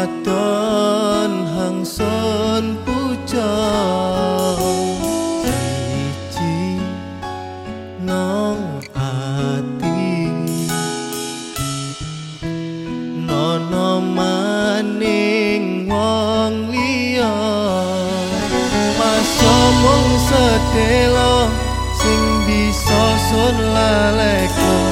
Wadon hangson pucang. Siji nong ati. Nono maning wong liya. Maso mung sedelo Sing bisa sun lalekong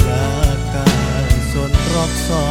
Bakal sun rokso